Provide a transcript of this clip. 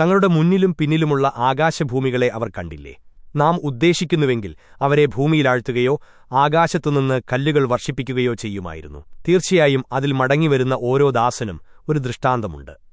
തങ്ങളുടെ മുന്നിലും പിന്നിലുമുള്ള ആകാശഭൂമികളെ അവർ കണ്ടില്ലേ? നാം ഉദ്ദേശിക്കുന്നുവെങ്കിൽ അവരെ ഭൂമിയിലാഴ്ത്തുകയോ ആകാശത്തുനിന്ന് കല്ലുകൾ വർഷിപ്പിക്കുകയോ ചെയ്യുമായിരുന്നു. തീർച്ചയായും അതിൽ മടങ്ങിവരുന്ന ഓരോ ദാസനും ഒരു ദൃഷ്ടാന്തമുണ്ട്.